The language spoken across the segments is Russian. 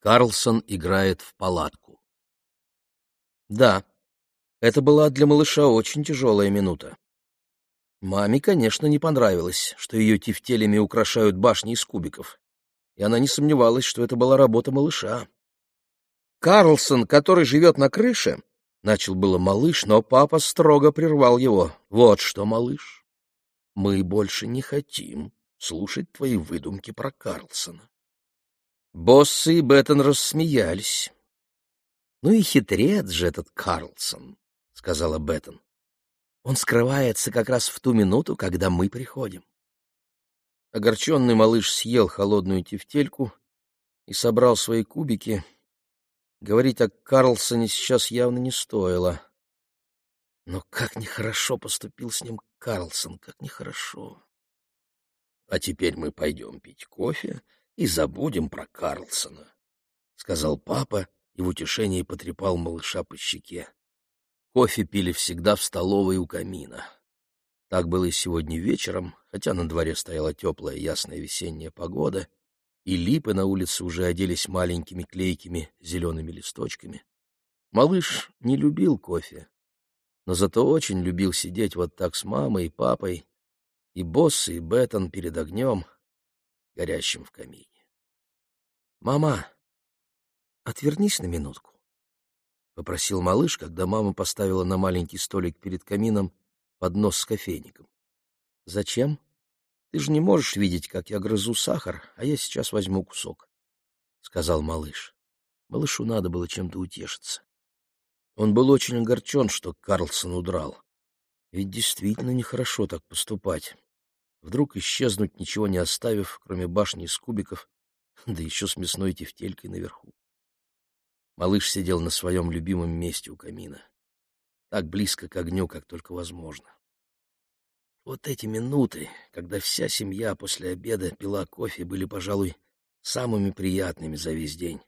Карлсон играет в палатку. Да, это была для малыша очень тяжелая минута. Маме, конечно, не понравилось, что ее тефтелями украшают башни из кубиков, и она не сомневалась, что это была работа малыша. Карлсон, который живет на крыше, начал было малыш, но папа строго прервал его. Вот что, малыш, мы больше не хотим слушать твои выдумки про Карлсона. Боссы и Беттон рассмеялись. — Ну и хитрец же этот Карлсон, — сказала Беттон. — Он скрывается как раз в ту минуту, когда мы приходим. Огорченный малыш съел холодную тефтельку и собрал свои кубики. Говорить о Карлсоне сейчас явно не стоило. Но как нехорошо поступил с ним Карлсон, как нехорошо. — А теперь мы пойдем пить кофе и забудем про Карлсона, — сказал папа и в утешении потрепал малыша по щеке. Кофе пили всегда в столовой у камина. Так было и сегодня вечером, хотя на дворе стояла теплая ясная весенняя погода, и липы на улице уже оделись маленькими клейкими зелеными листочками. Малыш не любил кофе, но зато очень любил сидеть вот так с мамой и папой, и Босс, и Беттон перед огнем, горящим в камине. «Мама, отвернись на минутку», — попросил малыш, когда мама поставила на маленький столик перед камином поднос с кофейником. «Зачем? Ты же не можешь видеть, как я грызу сахар, а я сейчас возьму кусок», — сказал малыш. Малышу надо было чем-то утешиться. Он был очень огорчен, что Карлсон удрал. Ведь действительно нехорошо так поступать. Вдруг исчезнуть, ничего не оставив, кроме башни из кубиков, да еще с мясной тефтелькой наверху. Малыш сидел на своем любимом месте у камина, так близко к огню, как только возможно. Вот эти минуты, когда вся семья после обеда пила кофе, были, пожалуй, самыми приятными за весь день.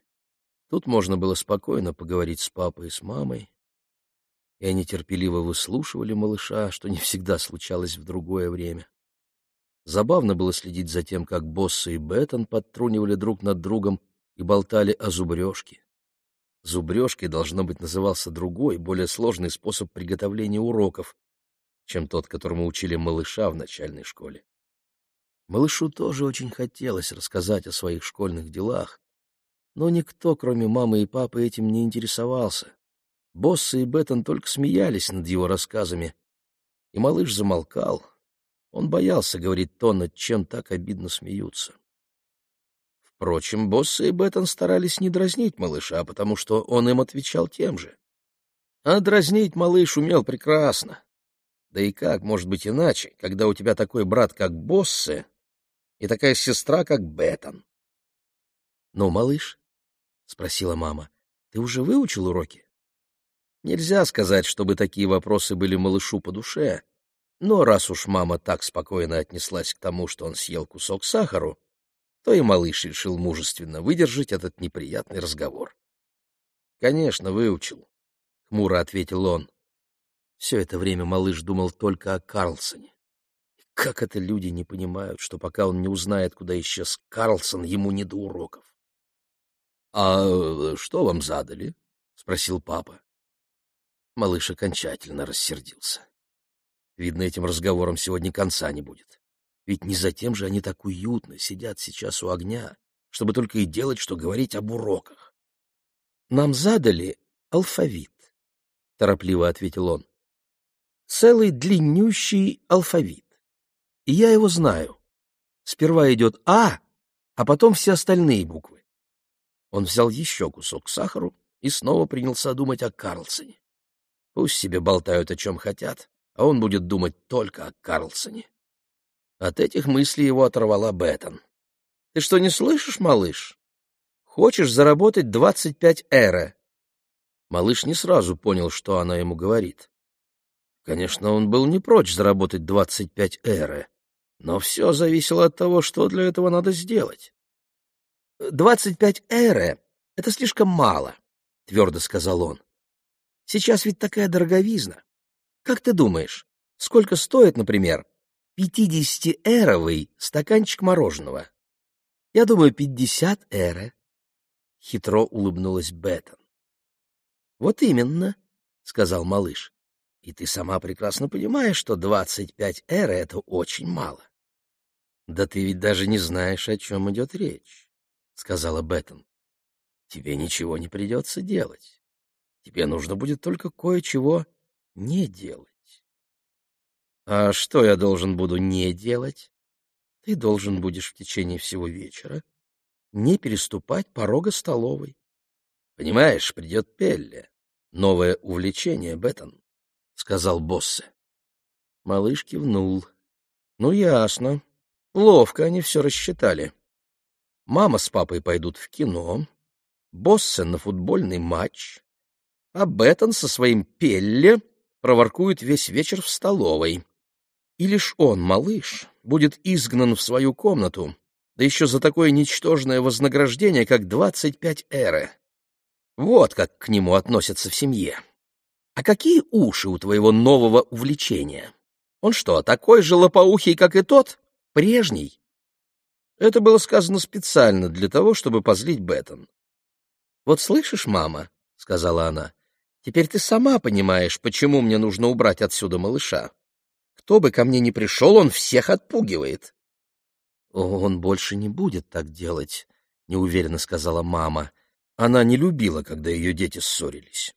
Тут можно было спокойно поговорить с папой и с мамой, и они терпеливо выслушивали малыша, что не всегда случалось в другое время. Забавно было следить за тем, как Боссы и Беттон подтрунивали друг над другом и болтали о зубрежке. Зубрежкой, должно быть, назывался другой, более сложный способ приготовления уроков, чем тот, которому учили малыша в начальной школе. Малышу тоже очень хотелось рассказать о своих школьных делах, но никто, кроме мамы и папы, этим не интересовался. Боссы и Беттон только смеялись над его рассказами, и малыш замолкал, он боялся говорить то, над чем так обидно смеются. Впрочем, Босса и Беттон старались не дразнить малыша, потому что он им отвечал тем же. А дразнить малыш умел прекрасно. Да и как может быть иначе, когда у тебя такой брат, как Боссе, и такая сестра, как Беттон? — Ну, малыш, — спросила мама, — ты уже выучил уроки? Нельзя сказать, чтобы такие вопросы были малышу по душе, но раз уж мама так спокойно отнеслась к тому, что он съел кусок сахару, то и малыш решил мужественно выдержать этот неприятный разговор. «Конечно, выучил», — хмуро ответил он. Все это время малыш думал только о Карлсоне. как это люди не понимают, что пока он не узнает, куда исчез Карлсон, ему не до уроков. — А что вам задали? — спросил папа. Малыш окончательно рассердился. Видно, этим разговором сегодня конца не будет. Ведь не затем же они так уютно сидят сейчас у огня, чтобы только и делать, что говорить об уроках. Нам задали алфавит, — торопливо ответил он. Целый длиннющий алфавит. И я его знаю. Сперва идет А, а потом все остальные буквы. Он взял еще кусок сахару и снова принялся думать о Карлсоне. Пусть себе болтают о чем хотят, а он будет думать только о Карлсоне. От этих мыслей его оторвала Беттон. — Ты что, не слышишь, малыш? Хочешь заработать двадцать пять эра? Малыш не сразу понял, что она ему говорит. Конечно, он был не прочь заработать двадцать пять эра, но все зависело от того, что для этого надо сделать. — Двадцать пять эра — это слишком мало, — твердо сказал он. — Сейчас ведь такая дороговизна. Как ты думаешь, сколько стоит, например, пятидесятиэровый стаканчик мороженого? Я думаю, пятьдесят эра. хитро улыбнулась Беттон. Вот именно, сказал малыш. И ты сама прекрасно понимаешь, что двадцать пять эр — это очень мало. Да ты ведь даже не знаешь, о чем идет речь, сказала Беттон. Тебе ничего не придется делать. Тебе нужно будет только кое-чего не делать. А что я должен буду не делать? Ты должен будешь в течение всего вечера не переступать порога столовой. Понимаешь, придет Пелле. Новое увлечение, Беттон, — сказал Боссе. Малыш кивнул. Ну, ясно. Ловко они все рассчитали. Мама с папой пойдут в кино, Боссе на футбольный матч, а Беттон со своим Пелле проворкует весь вечер в столовой. И лишь он, малыш, будет изгнан в свою комнату, да еще за такое ничтожное вознаграждение, как двадцать пять эры. Вот как к нему относятся в семье. А какие уши у твоего нового увлечения? Он что, такой же лопоухий, как и тот? Прежний? Это было сказано специально для того, чтобы позлить Беттон. «Вот слышишь, мама?» — сказала она. «Теперь ты сама понимаешь, почему мне нужно убрать отсюда малыша. Кто бы ко мне ни пришел, он всех отпугивает». «Он больше не будет так делать», — неуверенно сказала мама. Она не любила, когда ее дети ссорились.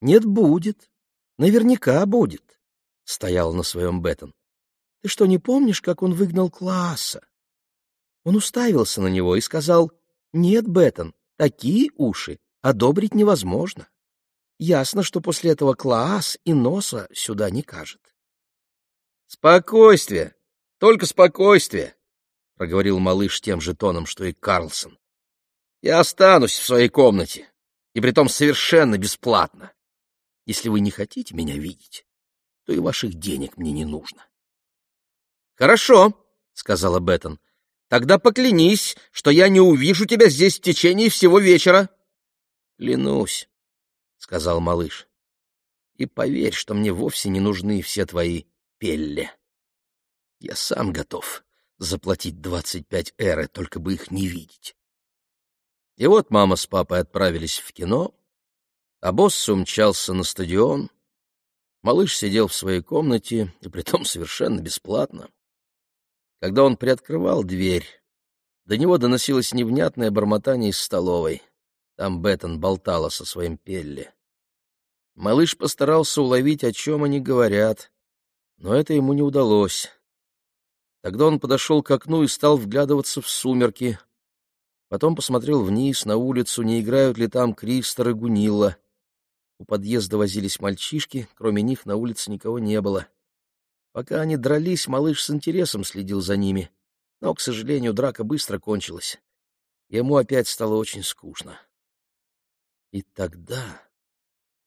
«Нет, будет. Наверняка будет», — стоял на своем Беттон. «Ты что, не помнишь, как он выгнал класса?» Он уставился на него и сказал, «Нет, Беттон, такие уши одобрить невозможно. Ясно, что после этого класс и носа сюда не кажет». «Спокойствие! Только спокойствие!» — проговорил малыш тем же тоном, что и Карлсон. Я останусь в своей комнате, и притом совершенно бесплатно. Если вы не хотите меня видеть, то и ваших денег мне не нужно. — Хорошо, — сказала Беттон. — Тогда поклянись, что я не увижу тебя здесь в течение всего вечера. — Клянусь, — сказал малыш. — И поверь, что мне вовсе не нужны все твои пелли. Я сам готов заплатить двадцать пять эры, только бы их не видеть. И вот мама с папой отправились в кино, а босс умчался на стадион. Малыш сидел в своей комнате, и притом совершенно бесплатно. Когда он приоткрывал дверь, до него доносилось невнятное бормотание из столовой. Там Беттон болтала со своим Пелли. Малыш постарался уловить, о чем они говорят, но это ему не удалось. Тогда он подошел к окну и стал вглядываться в сумерки, Потом посмотрел вниз, на улицу, не играют ли там Кристор и Гунилла. У подъезда возились мальчишки, кроме них на улице никого не было. Пока они дрались, малыш с интересом следил за ними. Но, к сожалению, драка быстро кончилась. Ему опять стало очень скучно. И тогда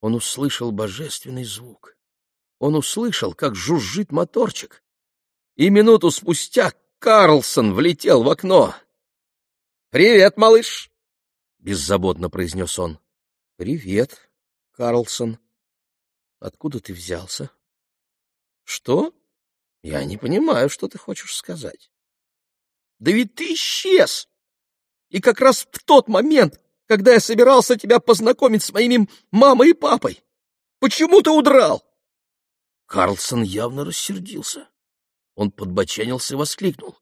он услышал божественный звук. Он услышал, как жужжит моторчик. И минуту спустя Карлсон влетел в окно. «Привет, малыш!» — беззаботно произнес он. «Привет, Карлсон. Откуда ты взялся?» «Что? Я не понимаю, что ты хочешь сказать». «Да ведь ты исчез! И как раз в тот момент, когда я собирался тебя познакомить с моими мамой и папой. Почему ты удрал?» Карлсон явно рассердился. Он подбоченился и воскликнул.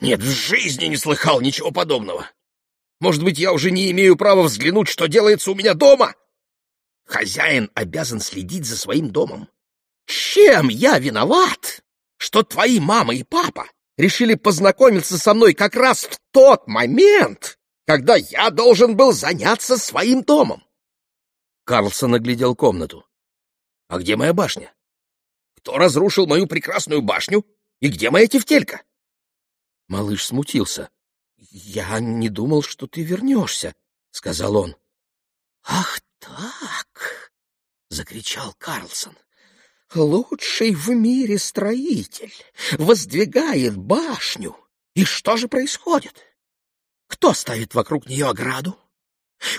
Нет, в жизни не слыхал ничего подобного. Может быть, я уже не имею права взглянуть, что делается у меня дома? Хозяин обязан следить за своим домом. Чем я виноват, что твои мама и папа решили познакомиться со мной как раз в тот момент, когда я должен был заняться своим домом? Карлсон оглядел комнату. А где моя башня? Кто разрушил мою прекрасную башню? И где моя тефтелька? Малыш смутился. «Я не думал, что ты вернешься», — сказал он. «Ах так!» — закричал Карлсон. «Лучший в мире строитель воздвигает башню. И что же происходит? Кто ставит вокруг нее ограду?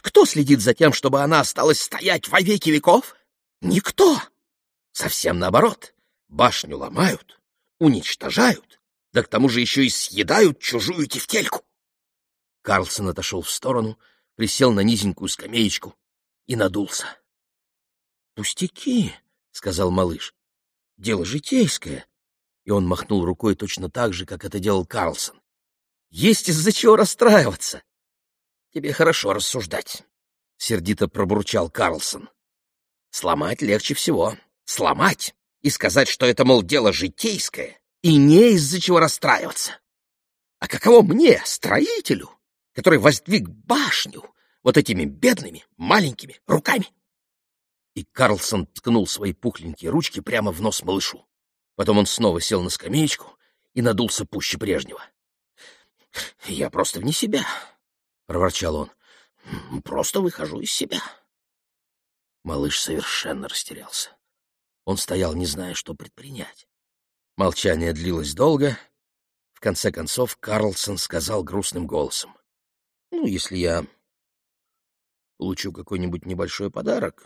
Кто следит за тем, чтобы она осталась стоять во веки веков? Никто. Совсем наоборот. Башню ломают, уничтожают, да к тому же еще и съедают чужую тефтельку. Карлсон отошел в сторону, присел на низенькую скамеечку и надулся. — Пустяки, — сказал малыш. — Дело житейское. И он махнул рукой точно так же, как это делал Карлсон. — Есть из-за чего расстраиваться. — Тебе хорошо рассуждать, — сердито пробурчал Карлсон. — Сломать легче всего. Сломать и сказать, что это, мол, дело житейское, и не из-за чего расстраиваться. А каково мне, строителю, который воздвиг башню вот этими бедными маленькими руками? И Карлсон ткнул свои пухленькие ручки прямо в нос малышу. Потом он снова сел на скамеечку и надулся пуще прежнего. — Я просто вне себя, — проворчал он. — Просто выхожу из себя. Малыш совершенно растерялся. Он стоял, не зная, что предпринять. Молчание длилось долго. В конце концов Карлсон сказал грустным голосом. — Ну, если я получу какой-нибудь небольшой подарок,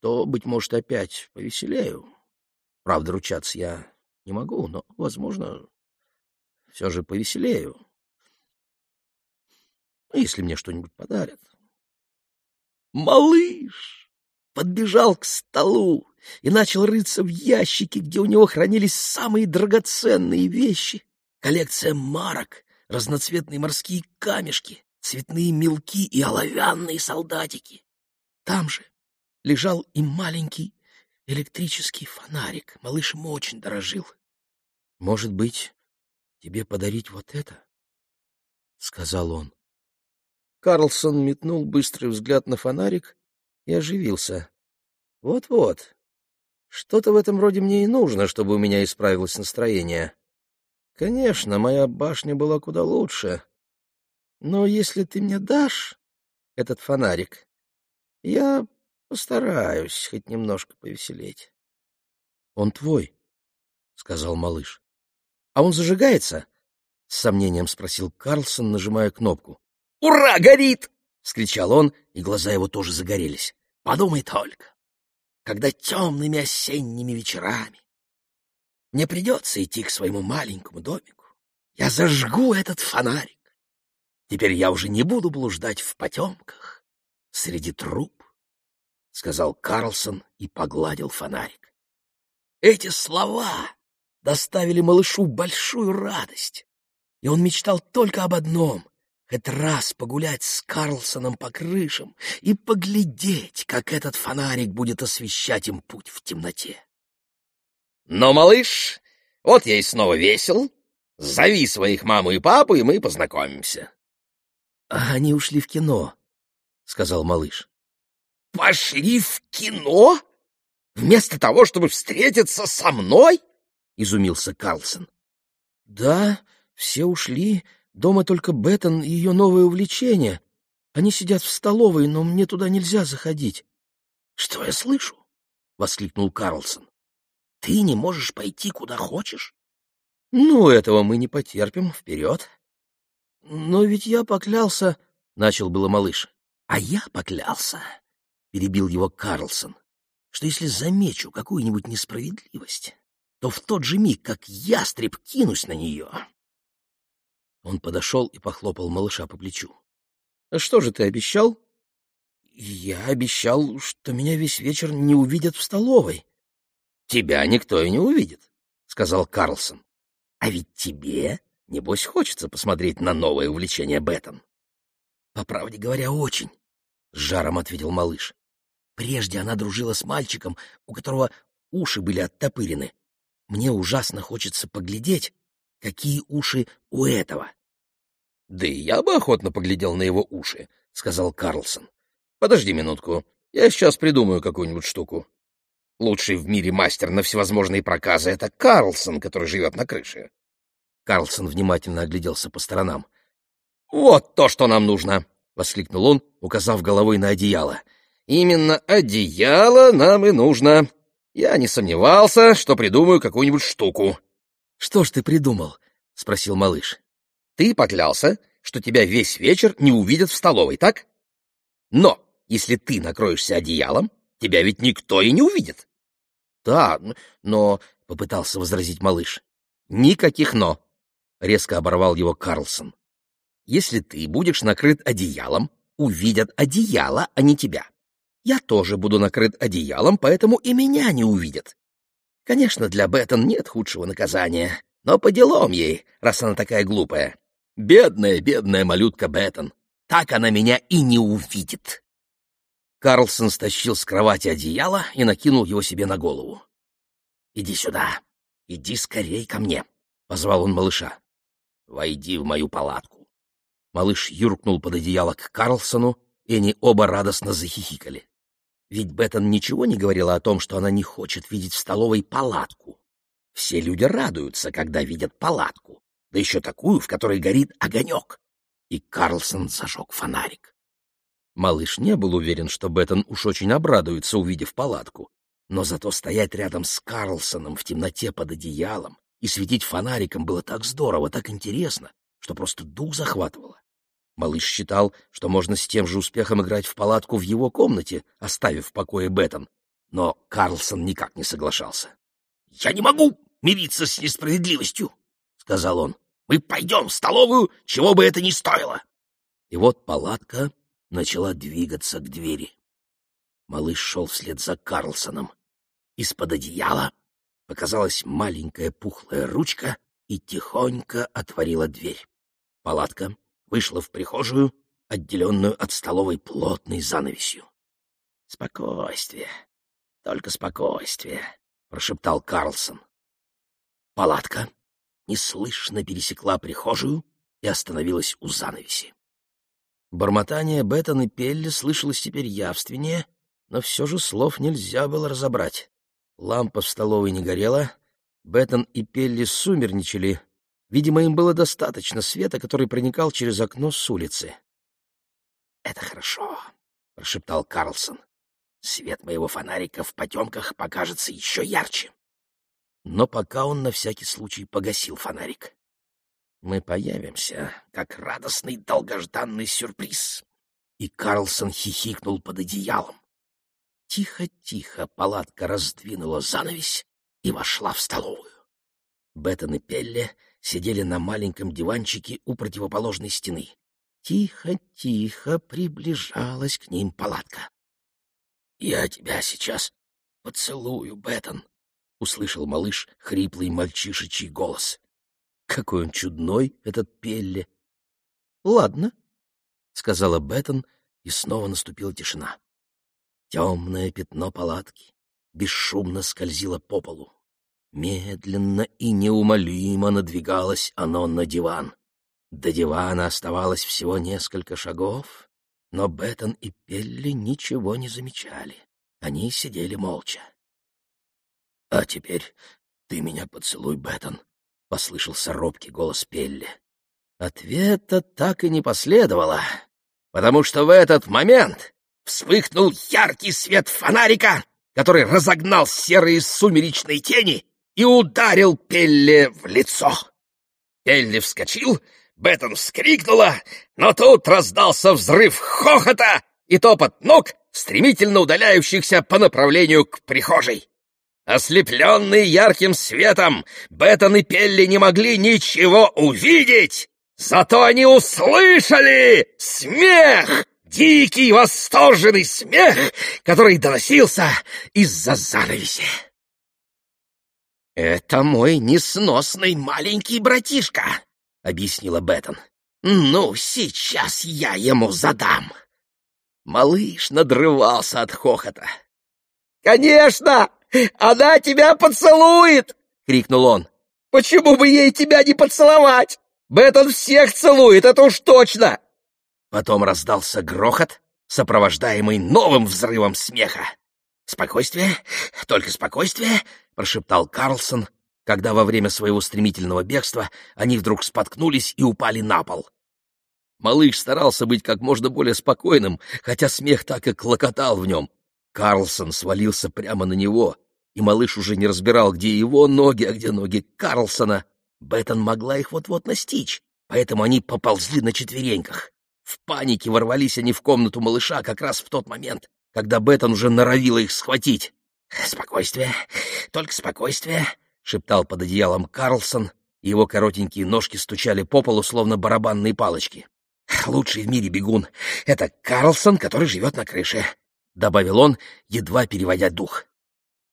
то, быть может, опять повеселею. Правда, ручаться я не могу, но, возможно, все же повеселею. Если мне что-нибудь подарят. Малыш подбежал к столу и начал рыться в ящике, где у него хранились самые драгоценные вещи. Коллекция марок, разноцветные морские камешки, цветные мелки и оловянные солдатики. Там же лежал и маленький электрический фонарик. Малыш ему очень дорожил. — Может быть, тебе подарить вот это? — сказал он. Карлсон метнул быстрый взгляд на фонарик и оживился. Вот — Вот-вот, что-то в этом роде мне и нужно, чтобы у меня исправилось настроение. Конечно, моя башня была куда лучше. Но если ты мне дашь этот фонарик, я постараюсь хоть немножко повеселеть. — Он твой, — сказал малыш. — А он зажигается? — с сомнением спросил Карлсон, нажимая кнопку. — Ура, горит! — вскричал он, и глаза его тоже загорелись. — Подумай только когда темными осенними вечерами мне придется идти к своему маленькому домику, я зажгу этот фонарик. Теперь я уже не буду блуждать в потемках среди труб, — сказал Карлсон и погладил фонарик. Эти слова доставили малышу большую радость, и он мечтал только об одном хоть раз погулять с Карлсоном по крышам и поглядеть, как этот фонарик будет освещать им путь в темноте. Но, малыш, вот я и снова весел. Зови своих маму и папу, и мы познакомимся. — А они ушли в кино, — сказал малыш. — Пошли в кино? Вместо того, чтобы встретиться со мной? — изумился Карлсон. — Да, все ушли, Дома только Беттон и ее новое увлечение. Они сидят в столовой, но мне туда нельзя заходить. — Что я слышу? — воскликнул Карлсон. — Ты не можешь пойти куда хочешь? — Ну, этого мы не потерпим. Вперед! — Но ведь я поклялся... — начал было малыш. — А я поклялся, — перебил его Карлсон, — что если замечу какую-нибудь несправедливость, то в тот же миг, как ястреб, кинусь на нее. Он подошел и похлопал малыша по плечу. — Что же ты обещал? — Я обещал, что меня весь вечер не увидят в столовой. — Тебя никто и не увидит, — сказал Карлсон. — А ведь тебе, небось, хочется посмотреть на новое увлечение Беттон. — По правде говоря, очень, — с жаром ответил малыш. Прежде она дружила с мальчиком, у которого уши были оттопырены. Мне ужасно хочется поглядеть, какие уши у этого. — Да и я бы охотно поглядел на его уши, — сказал Карлсон. — Подожди минутку, я сейчас придумаю какую-нибудь штуку. Лучший в мире мастер на всевозможные проказы — это Карлсон, который живет на крыше. Карлсон внимательно огляделся по сторонам. — Вот то, что нам нужно! — воскликнул он, указав головой на одеяло. — Именно одеяло нам и нужно. Я не сомневался, что придумаю какую-нибудь штуку. — Что ж ты придумал? — спросил малыш. — Ты поклялся, что тебя весь вечер не увидят в столовой, так? Но если ты накроешься одеялом, тебя ведь никто и не увидит. — Да, но... — попытался возразить малыш. — Никаких «но», — резко оборвал его Карлсон. Если ты будешь накрыт одеялом, увидят одеяло, а не тебя. Я тоже буду накрыт одеялом, поэтому и меня не увидят. Конечно, для Беттон нет худшего наказания, но по делам ей, раз она такая глупая. Бедная, бедная малютка Беттон. Так она меня и не увидит. Карлсон стащил с кровати одеяло и накинул его себе на голову. «Иди сюда, иди скорей ко мне», — позвал он малыша. «Войди в мою палатку». Малыш юркнул под одеяло к Карлсону, и они оба радостно захихикали. Ведь Беттон ничего не говорила о том, что она не хочет видеть в столовой палатку. Все люди радуются, когда видят палатку, да еще такую, в которой горит огонек. И Карлсон зажег фонарик. Малыш не был уверен, что Беттон уж очень обрадуется, увидев палатку. Но зато стоять рядом с Карлсоном в темноте под одеялом и светить фонариком было так здорово, так интересно, что просто дух захватывало. Малыш считал, что можно с тем же успехом играть в палатку в его комнате, оставив в покое Беттон. Но Карлсон никак не соглашался. — Я не могу мириться с несправедливостью, — сказал он. — Мы пойдем в столовую, чего бы это ни стоило. И вот палатка начала двигаться к двери. Малыш шел вслед за Карлсоном. Из-под одеяла показалась маленькая пухлая ручка и тихонько отворила дверь. Палатка вышла в прихожую, отделенную от столовой плотной занавесью. — Спокойствие, только спокойствие, — прошептал Карлсон. Палатка неслышно пересекла прихожую и остановилась у занавеси. Бормотание Беттон и Пелли слышалось теперь явственнее, но все же слов нельзя было разобрать. Лампа в столовой не горела, Беттон и Пелли сумерничали, Видимо, им было достаточно света, который проникал через окно с улицы. «Это хорошо», — прошептал Карлсон. «Свет моего фонарика в потемках покажется еще ярче». Но пока он на всякий случай погасил фонарик. «Мы появимся, как радостный долгожданный сюрприз». И Карлсон хихикнул под одеялом. Тихо-тихо палатка раздвинула занавесь и вошла в столовую. Беттон и Пелле сидели на маленьком диванчике у противоположной стены. Тихо-тихо приближалась к ним палатка. — Я тебя сейчас поцелую, Беттон, — услышал малыш хриплый мальчишечий голос. Какой он чудной, этот Пелле! — Ладно, — сказала Беттон, и снова наступила тишина. Темное пятно палатки бесшумно скользило по полу. Медленно и неумолимо надвигалось оно на диван. До дивана оставалось всего несколько шагов, но Беттон и Пелли ничего не замечали. Они сидели молча. — А теперь ты меня поцелуй, Беттон, — послышался робкий голос Пелли. Ответа так и не последовало, потому что в этот момент вспыхнул яркий свет фонарика, который разогнал серые сумеречные тени и ударил Пелле в лицо. Пелли вскочил, Беттон вскрикнула, но тут раздался взрыв хохота и топот ног, стремительно удаляющихся по направлению к прихожей. Ослепленные ярким светом, Беттон и Пелли не могли ничего увидеть, зато они услышали смех, дикий восторженный смех, который доносился из-за занавеси. «Это мой несносный маленький братишка», — объяснила Беттон. «Ну, сейчас я ему задам». Малыш надрывался от хохота. «Конечно! Она тебя поцелует!» — крикнул он. «Почему бы ей тебя не поцеловать? Беттон всех целует, это уж точно!» Потом раздался грохот, сопровождаемый новым взрывом смеха. «Спокойствие, только спокойствие», — прошептал Карлсон, когда во время своего стремительного бегства они вдруг споткнулись и упали на пол. Малыш старался быть как можно более спокойным, хотя смех так и клокотал в нем. Карлсон свалился прямо на него, и малыш уже не разбирал, где его ноги, а где ноги Карлсона. Беттон могла их вот-вот настичь, поэтому они поползли на четвереньках. В панике ворвались они в комнату малыша как раз в тот момент, когда Беттон уже норовила их схватить. «Спокойствие, только спокойствие», — шептал под одеялом Карлсон, и его коротенькие ножки стучали по полу, словно барабанные палочки. Лучший в мире бегун — это Карлсон, который живет на крыше, — добавил он, едва переводя дух.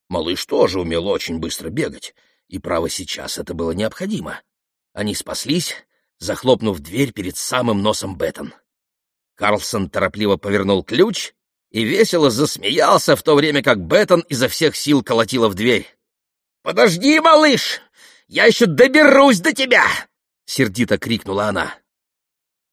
Малыш тоже умел очень быстро бегать, и, право, сейчас это было необходимо. Они спаслись, захлопнув дверь перед самым носом Беттон. Карлсон торопливо повернул ключ и весело засмеялся, в то время как Беттон изо всех сил колотила в дверь. «Подожди, малыш! Я еще доберусь до тебя!» — сердито крикнула она.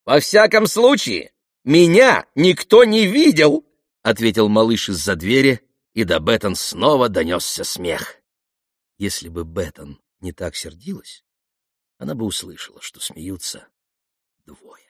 «Во всяком случае, меня никто не видел!» — ответил малыш из-за двери, и до Беттон снова донесся смех. Если бы Беттон не так сердилась, она бы услышала, что смеются двое.